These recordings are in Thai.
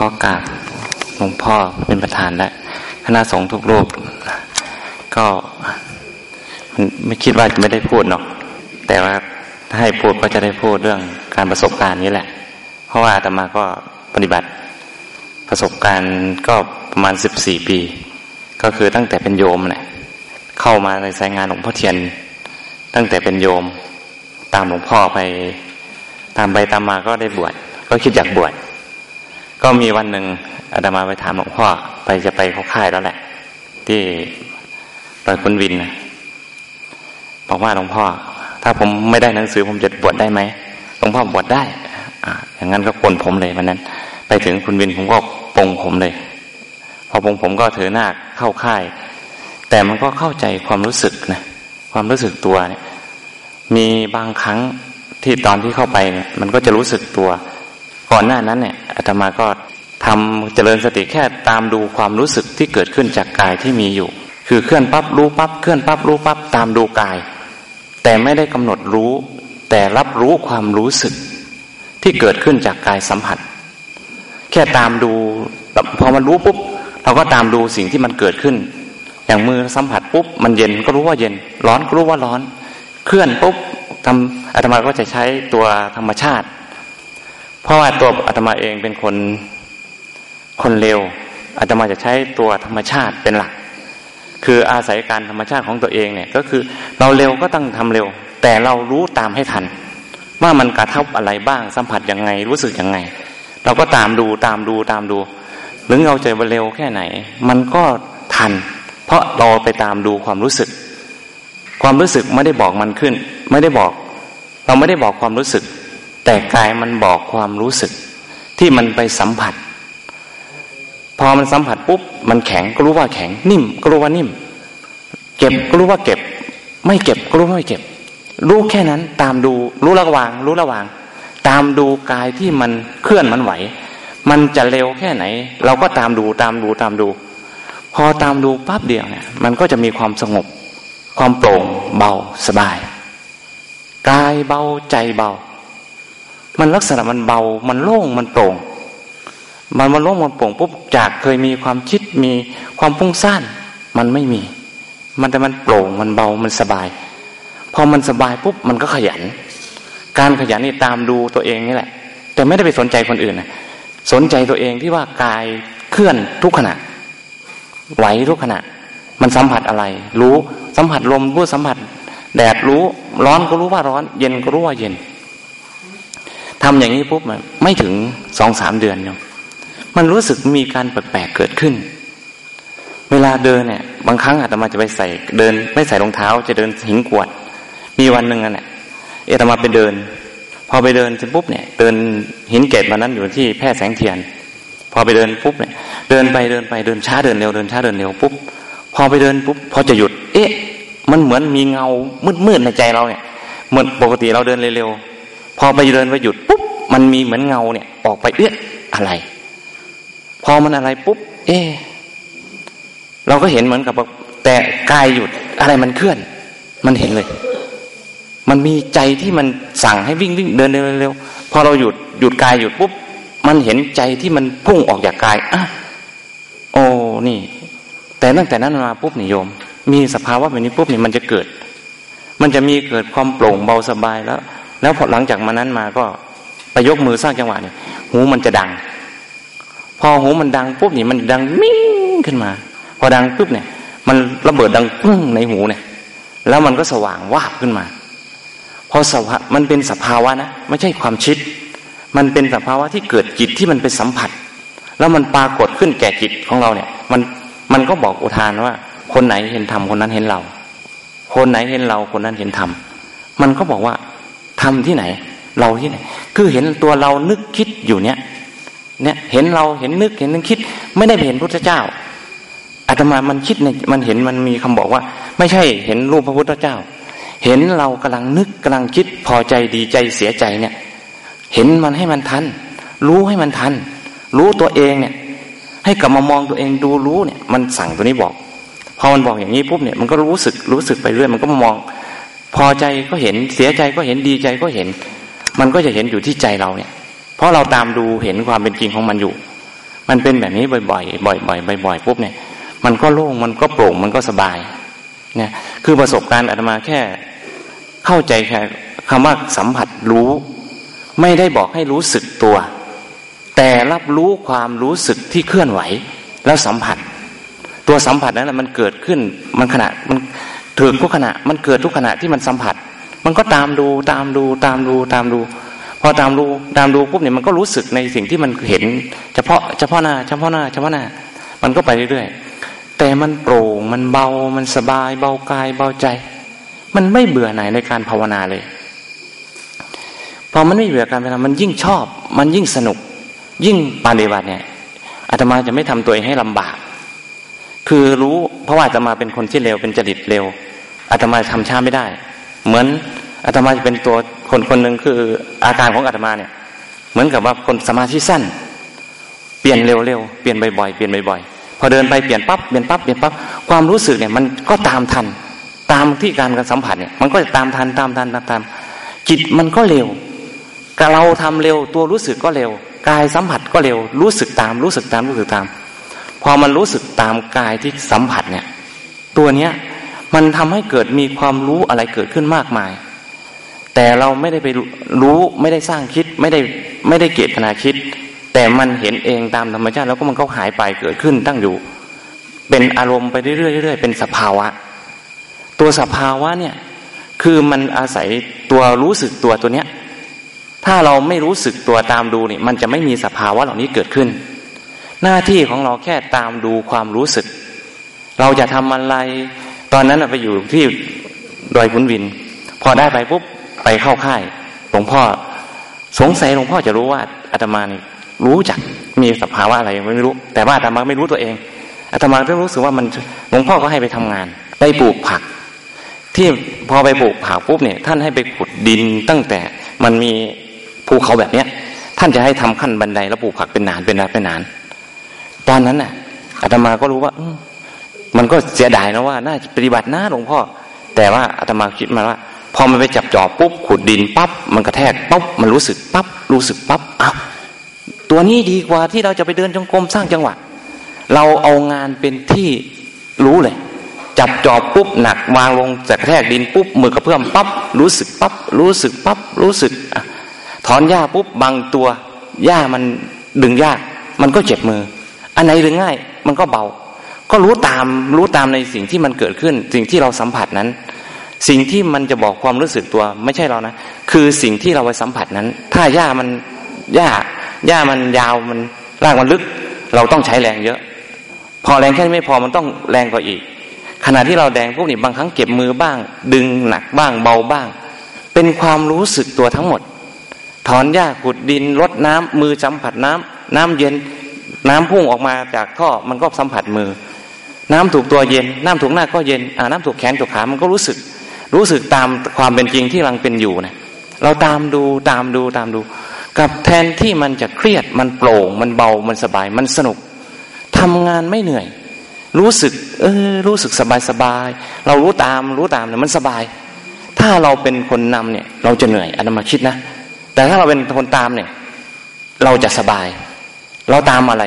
ขอกราบหลวงพ่อเป็นประธานและคณะสงฆ์ทุกรูป ก็ไม่คิดว่าจะไม่ได้พูดหรอก แต่ว่าถ้าให้พูดก็จะได้พูดเรื่องการประสบการณ์นี้แหละ เพราะว่าอาตมาก็ปฏิบัติประสบการณ์ก็ประมาณสิบสี่ปี ก็คือตั้งแต่เป็นโยมแหละเข้ามาในสายงานหลวงพ่อเทียน ตั้งแต่เป็นโยม ตามหลวงพ่อไป ตามไปตามมาก็ได้บวชก็คิดอยากบวช ก็มีวันหนึ่งอาตมาไปถามหลวงพ่อไปจะไปเข้าค่ายแล้วแหละ ที่ดอยคุณวินบอกว่าหลวงพ่อ ถ้าผมไม่ได้หนังสือผมจะบวชได้ไหมหลวงพ่อบวชได้อ่าอย่างนั้นก็ปนผมเลยวันนั้น ไปถึงคุณวินผมก็ปงผมเลย พอปงผมก็ถือหน้าเข้าค่าย แต่มันก็เข้าใจความรู้สึกนะความรู้สึกตัวเนี่ย มีบางครั้งที่ตอนที่เข้าไปเนี่ย มันก็จะรู้สึกตัว ก่อนหน้านั้นเนี่ยอาตมาก็ทำเจริญสติแค่ตามดูความรู้สึกที่เกิดขึ้นจากกายที่มีอยู่ คือเคลื่อนปั๊บรู้ปั๊บเคลื่อนปั๊บรู้ปั๊บตามดูกาย แต่ไม่ได้กำหนดรู้ แต่รับรู้ความรู้สึกที่เกิดขึ้นจากกายสัมผัส แค่ตามดูพอมันรู้ปุ๊บเราก็ตามดูสิ่งที่มันเกิดขึ้น อย่างมือสัมผัสปุ๊บมันเย็นก็รู้ว่าเย็น ร้อนก็รู้ว่าร้อน เคลื่อนปุ๊บทำอาตมาก็จะใช้ตัวธรรมชาติ เพราะว่าตัวอาตมาเองเป็นคนคนเร็วอาตมาจะใช้ตัวธรรมชาติเป็นหลัก คืออาศัยการธรรมชาติของตัวเองเนี่ยก็คือเราเร็วก็ต้องทำเร็ว แต่เรารู้ตามให้ทัน ว่ามันกระทบอะไรบ้างสัมผัสยังไงรู้สึกยังไง เราก็ตามดูตามดูตามดูหรือเราจะเร็วแค่ไหน มันก็ทัน เพราะเราไปตามดูความรู้สึก ความรู้สึกไม่ได้บอกมันขึ้น ไม่ได้บอก เราไม่ได้บอกความรู้สึก แต่กายมันบอกความรู้สึกที่มันไปสัมผัส พอมันสัมผัสปุ๊บมันแข็งก็รู้ว่าแข็ง นิ่มก็รู้ว่านิ่ม เก็บก็รู้ว่าเก็บ ไม่เก็บก็รู้ว่าไม่เก็บ รู้แค่นั้นตามดูรู้ระวาง รู้ระวาง ตามดูกายที่มันเคลื่อนมันไหว มันจะเร็วแค่ไหน เราก็ตามดูตามดูตามดู พอตามดูปั๊บเดียวเนี่ย มันก็จะมีความสงบ ความโปร่งเบาสบายกายเบาใจเบา มันลักษณะมันเบา มันโล่งมันโปร่ง มันมันล้มมันโปร่งปุ๊บจากเคยมีความคิดมีความพุ่งซ่านมันไม่มี มันแต่มันโปร่งมันเบามันสบาย พอมันสบายปุ๊บมันก็ขยัน การขยันนี่ตามดูตัวเองนี่แหละ แต่ไม่ได้ไปสนใจคนอื่นนะสนใจตัวเองที่ว่ากายเคลื่อนทุกขณะ ไหวทุกขณะ มันสัมผัสอะไร รู้สัมผัสลมรู้สัมผัส แดดรู้ร้อนก็รู้ว่าร้อน เย็นก็รู้ว่าเย็น ทำอย่างนี้ปุ๊บมันไม่ถึงสองสามเดือนเนาะมันรู้สึกมีการแปลกๆเกิดขึ้น เวลาเดินเนี่ย บางครั้งอาตมาจะไปใส่เดิน ไม่ใส่รองเท้า จะเดินหิงกวด มีวันหนึ่งอะเนี่ยอาตมาไปเดิน พอไปเดินเสร็จปุ๊บเนี่ย เดินหินเกตวันนั้นอยู่ที่แพร่แสงเทียน พอไปเดินปุ๊บเนี่ย เดินไปเดินไปเดินช้าเดินเร็วเดินช้าเดินเร็วปุ๊บพอไปเดินปุ๊บพอจะหยุด เอ๊ะ มันเหมือนมีเงามืดๆในใจเราเนี่ยเหมือนปกติเราเดินเร็วๆพอไปเดินไปหยุด มันมีเหมือนเงาเนี่ย ออกไปเอ๊ะอะไร พอมันอะไรปุ๊บ เอเราก็เห็นเหมือนกับแต่กายหยุดอะไรมันเคลื่อน มันเห็นเลย มันมีใจที่มันสั่งให้วิ่งวิ่งเดินเร็วๆพอเราหยุดหยุดกายหยุดปุ๊บ มันเห็นใจที่มันพุ่งออกจากกายอะโอ้นี่ แต่ตั้งแต่นั้นมาปุ๊บนี่โยม มีสภาวะแบบนี้ปุ๊บนี่มันจะเกิด มันจะมีเกิดความโปร่งเบาสบายแล้ว แล้วพอหลังจากมานั้นมาก็ ไปยกมือสร้างจังหวะเนี่ย หูมันจะดัง พอหูมันดังปุ๊บนี่มันดังมิ้งขึ้นมา พอดังปุ๊บเนี่ย มันระเบิดดังปึ้งในหูเนี่ย แล้วมันก็สว่างวาบขึ้นมา พอสภามันเป็นสภาวะนะไม่ใช่ความชิด มันเป็นสภาวะที่เกิดจิตที่มันไปสัมผัส แล้วมันปรากฏขึ้นแก่จิตของเราเนี่ย มันมันก็บอกอุทานว่า คนไหนเห็นธรรมคนนั้นเห็นเรา คนไหนเห็นเราคนนั้นเห็นธรรมมันก็บอกว่าธรรมที่ไหน เราที่ไหนคือเห็นตัวเรานึกคิดอยู่เนี่ย เนี่ยเห็นเราเห็นนึกเห็นนึกคิด ไม่ได้เห็นพุทธเจ้าอาตมามันคิดในมันเห็นมันมีคำบอกว่า ไม่ใช่เห็นรูปพระพุทธเจ้า เห็นเรากำลังนึกกำลังคิดพอใจดีใจเสียใจเนี่ย เห็นมันให้มันทัน รู้ให้มันทัน รู้ตัวเองเนี่ย ให้กลับมามองตัวเองดูรู้เนี่ย มันสั่งตัวนี้บอกพอมันบอกอย่างนี้ปุ๊บเนี่ยมันก็รู้สึกรู้สึกไปเรื่อยมันก็มอง พอใจก็เห็นเสียใจก็เห็นดีใจก็เห็น มันก็จะเห็นอยู่ที่ใจเราเนี่ย เพราะเราตามดูเห็นความเป็นจริงของมันอยู่ มันเป็นแบบนี้บ่อยๆ บ่อยๆ บ่อยๆ ปุ๊บเนี่ย มันก็โล่ง มันก็โปร่ง มันก็สบาย เนี่ย คือประสบการณ์อาตมาแค่ เข้าใจแค่คำว่าสัมผัสรู้ ไม่ได้บอกให้รู้สึกตัว แต่รับรู้ความรู้สึกที่เคลื่อนไหว แล้วสัมผัส ตัวสัมผัสนั้นแหละมันเกิดขึ้น มันขณะ มันถึงทุกขณะ มันเกิดทุกขณะที่มันสัมผัส มันก็ตามดูตามดูตามดูตามดู พอตามดูตามดูปุ๊บเนี่ยมันก็รู้สึกในสิ่งที่มันเห็น เฉพาะเฉพาะหน้าเฉพาะหน้าเฉพาะหน้า มันก็ไปเรื่อยๆแต่มันโปร่งมันเบามันสบายเบากายเบาใจ มันไม่เบื่อไหนในการภาวนาเลยพอมันไม่เบื่อการภาวนามันยิ่งชอบ มันยิ่งสนุก ยิ่งปฏิบัติเนี่ยอาตมาจะไม่ทำตัวเองให้ลำบาก คือรู้เพราะว่าอาตมาเป็นคนที่เร็วเป็นจริตเร็วอาตมาทำช้าไม่ได้ เหมือน อาตมาจะเป็นตัวคนคนหนึ่งคืออาการของอาตมาเนี่ย เหมือนกับว่าคนสมาธิสั้น เปลี่ยนเร็วๆเปลี่ยนบ่อยๆเปลี่ยนบ่อยๆพอเดินไปเปลี่ยนปั๊บเปลี่ยนปั๊บเปลี่ยนปั๊บความรู้สึกเนี่ยมันก็ตามทันตามที่การการสัมผัสเนี่ยมันก็จะตามทันตามทันตามทันจิตมันก็เร็วเราทำเร็วตัวรู้สึกก็เร็ว กายสัมผัสก็เร็ว รู้สึกตามรู้สึกตามรู้สึกตาม พอมันรู้สึกตามกายที่สัมผัสเนี่ย ตัวเนี้ยมันทำให้เกิดมีความรู้อะไรเกิดขึ้นมากมาย แต่เราไม่ได้ไปรู้ไม่ได้สร้างคิดไม่ได้ไม่ได้เกตนาคิด แต่มันเห็นเองตามธรรมชาติแล้วก็มันก็หายไปเกิดขึ้นตั้งอยู่ เป็นอารมณ์ไปเรื่อยๆเรื่อยๆเป็นสภาวะ ตัวสภาวะเนี่ยคือมันอาศัยตัวรู้สึกตัวตัวเนี้ยถ้าเราไม่รู้สึกตัวตามดูนี่มันจะไม่มีสภาวะเหล่านี้เกิดขึ้น หน้าที่ของเราแค่ตามดูความรู้สึก เราจะทำอะไร ตอนนั้นไปอยู่ที่ดอยพุนวิน พอได้ไปปุ๊บ ไปเข้าค่ายหลวงพ่อสงสัยหลวงพ่อจะรู้ว่าอาตมานี่รู้จักมีสภาวะอะไรไม่รู้ แต่ว่าอาตมาไม่รู้ตัวเองอาตมาต้องรู้สึกว่ามันหลวงพ่อก็ให้ไปทำงาน ไปปลูกผัก ที่พอไปปลูกผักปุ๊บเนี่ยท่านให้ไปขุดดินตั้งแต่มันมีภูเขาแบบเนี้ย ท่านจะให้ทำขั้นบันไดแล้วปลูกผักเป็นนานเป็นนานเป็นนาน ตอนนั้นน่ะอาตมาก็รู้ว่ามันก็เสียดายนะว่า น่าปฏิบัตินะหลวงพ่อ แต่ว่าอาตมาคิดมาว่า พอมันไปจับจอบปุ๊บขุดดินปั๊บมันกระแทกปั๊บมันรู้สึกปั๊บรู้สึกปั๊บอ้าวตัวนี้ดีกว่าที่เราจะไปเดินจงกรมสร้างจังหวะ เราเอางานเป็นที่รู้เลย จับจอบปุ๊บหนักวางลงจากกระแทกดินปุ๊บมือกระเพื่อมปั๊บรู้สึกปั๊บรู้สึกปั๊บรู้สึกถอนหญ้าปุ๊บบางตัวหญ้ามันดึงยากมันก็เจ็บมือ อันไหนดึงง่าย มันก็เบา ก็รู้ตามรู้ตามในสิ่งที่มันเกิดขึ้น สิ่งที่เราสัมผัสนั้น สิ่งที่มันจะบอกความรู้สึกตัวไม่ใช่เรานะ คือสิ่งที่เราไปสัมผัสนั้น ถ้าหญ้ามันหญ้าหญ้ามันยาวมันรากมันลึก เราต้องใช้แรงเยอะ พอแรงแค่ไม่พอมันต้องแรงกว่าอีก ขณะที่เราแดงพวกนี้บางครั้งเก็บมือบ้าง ดึงหนักบ้างเบาบ้าง เป็นความรู้สึกตัวทั้งหมด ถอนหญ้าขุดดินรดน้ำมือสัมผัสน้ำน้ำเย็น น้ำพุ่งออกมาจากท่อมันก็สัมผัสมือ น้ำถูกตัวเย็น น้ำถูกหน้าก็เย็นอ่าน้ำถูกแขนถูกขามันก็รู้สึก รู้สึกตามความเป็นจริงที่กำลังเป็นอยู่นะเราตามดูตามดูตามดู กับแทนที่มันจะเครียดมันโปร่ง มันเบามันสบาย มันสนุกทำงานไม่เหนื่อย รู้สึก เออ รู้สึกสบายสบายเรารู้ตามรู้ตามเนี่ยมันสบาย ถ้าเราเป็นคนนำเนี่ย เราจะเหนื่อยอันมาคิดนะแต่ถ้าเราเป็นคนตามเนี่ย เราจะสบาย เราตามอะไร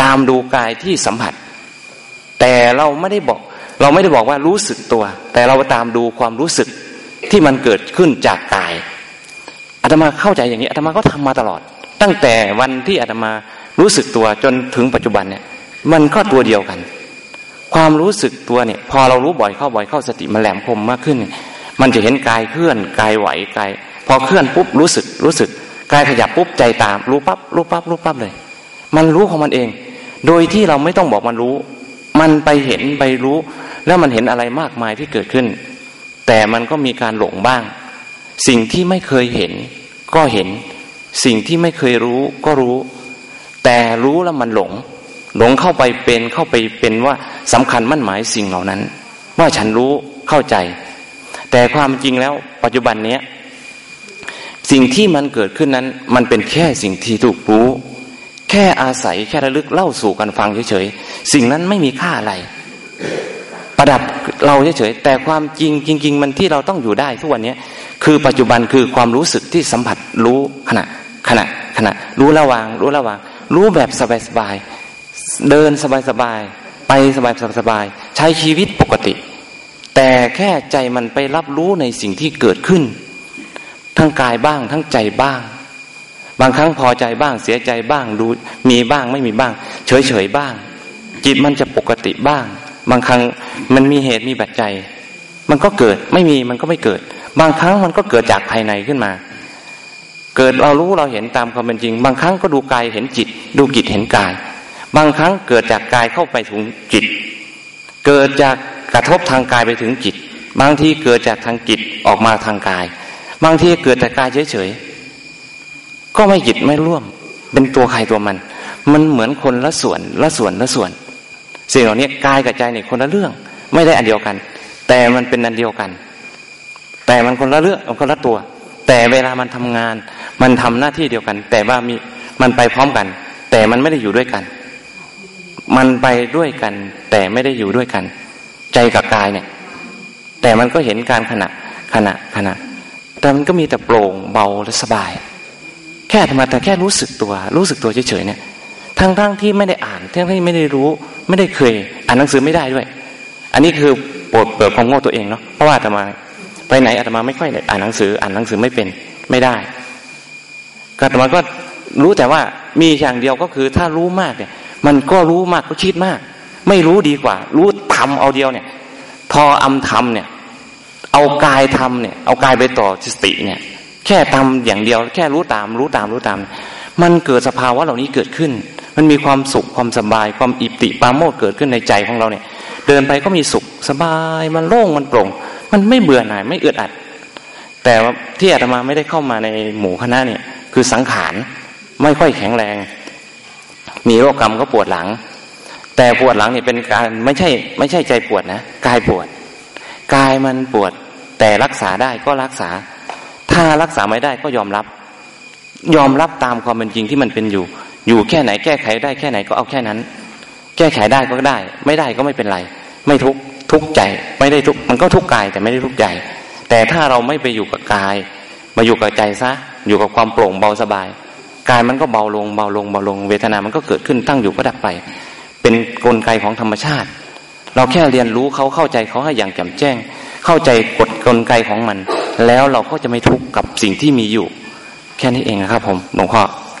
ตามดูกายที่สัมผัส แต่เราไม่ได้บอก เราไม่ได้บอกว่ารู้สึกตัว แต่เราตามดูความรู้สึกที่มันเกิดขึ้นจากกายอาตมาเข้าใจอย่างนี้อาตมาก็ทำมาตลอด ตั้งแต่วันที่อาตมารู้สึกตัวจนถึงปัจจุบันเนี่ย มันก็ตัวเดียวกัน ความรู้สึกตัวเนี่ย พอเรารู้บ่อยเข้าบ่อยเข้าสติมันแหลมคมมากขึ้น มันจะเห็นกายเคลื่อนกายไหวกายพอเคลื่อนปุ๊บรู้สึกรู้สึกกายขยับปุ๊บใจตาม รู้ปั๊บรู้ปั๊บรู้ปั๊บเลย มันรู้ของมันเอง โดยที่เราไม่ต้องบอกมันรู้ มันไปเห็นไปรู้ แล้วมันเห็นอะไรมากมายที่เกิดขึ้น แต่มันก็มีการหลงบ้าง สิ่งที่ไม่เคยเห็น ก็เห็น สิ่งที่ไม่เคยรู้ก็รู้ แต่รู้แล้วมันหลง หลงเข้าไปเป็นเข้าไปเป็นว่าสำคัญมั่นหมายสิ่งเหล่านั้น ว่าฉันรู้เข้าใจ แต่ความจริงแล้วปัจจุบันเนี้ยสิ่งที่มันเกิดขึ้นนั้น มันเป็นแค่สิ่งที่ถูกรู้ แค่อาศัยแค่ระลึกเล่าสู่กันฟังเฉยๆ สิ่งนั้นไม่มีค่าอะไร ประดับเราเฉยๆแต่ความจริงจริง ๆ มันที่เราต้องอยู่ได้ทุกวันนี้คือปัจจุบันคือความรู้สึกที่สัมผัสรู้ขณะขณะขณะ รู้ระวาง รู้ระวาง รู้แบบสบายๆเดินสบายๆไปสบายๆใช้ชีวิตปกติ แต่แค่ใจมันไปรับรู้ในสิ่งที่เกิดขึ้น ทั้งกายบ้างทั้งใจบ้าง บางครั้งพอใจบ้างเสียใจบ้างดูมีบ้างไม่มีบ้าง เฉยเฉยบ้าง จิตมันจะปกติบ้าง บางครั้งมันมีเหตุมีปัจจัย มันก็เกิดไม่มีมันก็ไม่เกิด บางครั้งมันก็เกิดจากภายในขึ้นมา เกิดเรารู้เราเห็นตามความเป็นจริง บางครั้งก็ดูกายเห็นจิต ดูจิตเห็นกาย บางครั้งเกิดจากกายเข้าไปถึงจิต เกิดจากกระทบทางกายไปถึงจิต บางทีเกิดจากทางจิตออกมาทางกาย บางทีเกิดจากกายเฉยๆก็ไม่จิตไม่ร่วม เป็นตัวใครตัวมัน มันเหมือนคนละส่วนละส่วนละส่วน สิ่งเหล่านี้กายกับใจเนี่ยคนละเรื่อง ไม่ได้อันเดียวกัน แต่มันเป็นอันเดียวกัน แต่มันคนละเรื่องคนละตัว แต่เวลามันทำงาน มันทำหน้าที่เดียวกัน แต่ว่ามีมันไปพร้อมกัน แต่มันไม่ได้อยู่ด้วยกัน มันไปด้วยกัน แต่ไม่ได้อยู่ด้วยกัน ใจกับกายเนี่ย แต่มันก็เห็นการขณะขณะขณะ แต่มันก็มีแต่โปร่งเบาและสบาย แค่ธรรมะแต่แค่รู้สึกตัว รู้สึกตัวเฉยๆเนี่ย ทั้งทั้งที่ไม่ได้อ่านทั้งที่ไม่ได้รู้ ไม่ได้เคย อ่านหนังสือไม่ได้ด้วย อันนี้คือปวดเปิดความโง่ตัวเองเนาะเพราะว่าอาตมา ไปไหนอาตมาไม่ค่อยอ่านหนังสือ อ่านหนังสือไม่เป็นไม่ได้ก็แต่มันก็รู้แต่ว่ามีอย่างเดียวก็คือถ้ารู้มากเนี่ย มันก็รู้มากก็คิดมาก ไม่รู้ดีกว่า รู้ทำเอาเดียวเนี่ยพออำทำเนี่ย เอากายทำเนี่ย เอากายไปต่อสติเนี่ย แค่ทำอย่างเดียว แค่รู้ตาม รู้ตามรู้ตาม มันเกิดสภาวะเหล่านี้เกิดขึ้น มันมีความสุขความสบายความอิปติปาโมดเกิดขึ้นในใจของเราเนี่ย เดินไปก็มีสุขสบายมันโล่งมันโปร่ง มันไม่เบื่อหน่ายไม่อึดอัด แต่ที่อาตมาไม่ได้เข้ามาในหมู่คณะเนี่ย คือสังขารไม่ค่อยแข็งแรง มีโรคกรรมก็ปวดหลัง แต่ปวดหลังเนี่ยเป็นการไม่ใช่ไม่ใช่ใจปวดนะกายปวดกายมันปวด แต่รักษาได้ก็รักษา ถ้ารักษาไม่ได้ก็ยอมรับ ยอมรับตามความเป็นจริงที่มันเป็นอยู่ อยู่แค่ไหนแก้ไขได้แค่ไหนก็เอาแค่นั้น แก้ไขได้ก็ได้ ไม่ได้ก็ไม่เป็นไร ไม่ทุกทุกใจไม่ได้ทุกมันก็ทุกกายแต่ไม่ได้ทุกใจ แต่ถ้าเราไม่ไปอยู่กับกาย มาอยู่กับใจซะอยู่กับความโปร่งเบาสบายกายมันก็เบาลงเบาลงเบาลง เวทนามันก็เกิดขึ้นตั้งอยู่ก็ดับไป เป็นนกลไกของธรรมชาติ เราแค่เรียนรู้เขาเข้าใจเขาให้อย่างแจ่มแจ้ง เข้าใจกฎกลไกของมัน แล้วเราก็จะไม่ทุกข์กับสิ่งที่มีอยู่ แค่นี้เองนะครับผมหลวงพ่อ